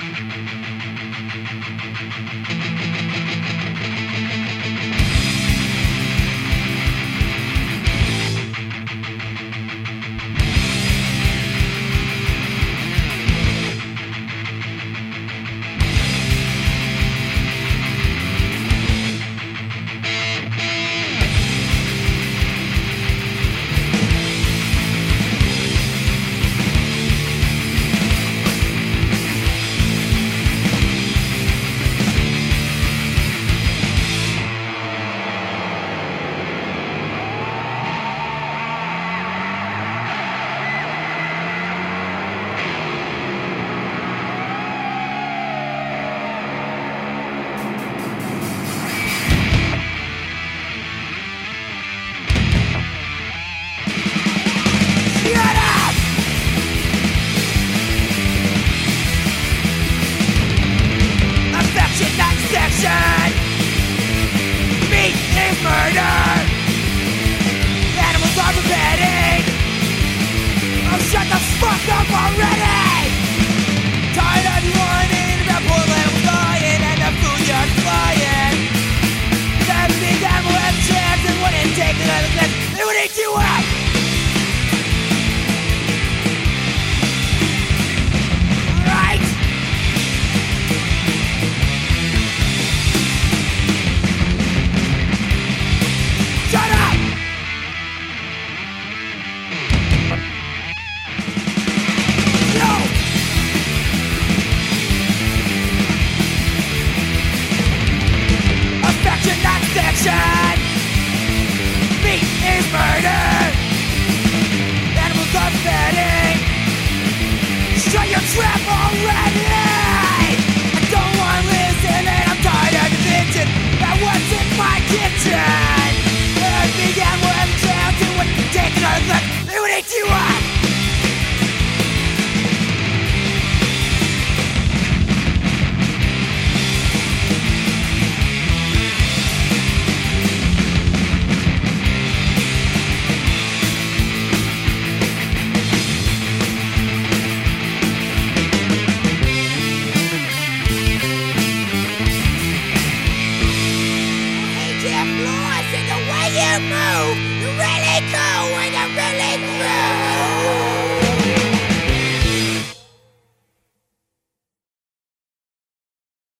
Shut you really cool you're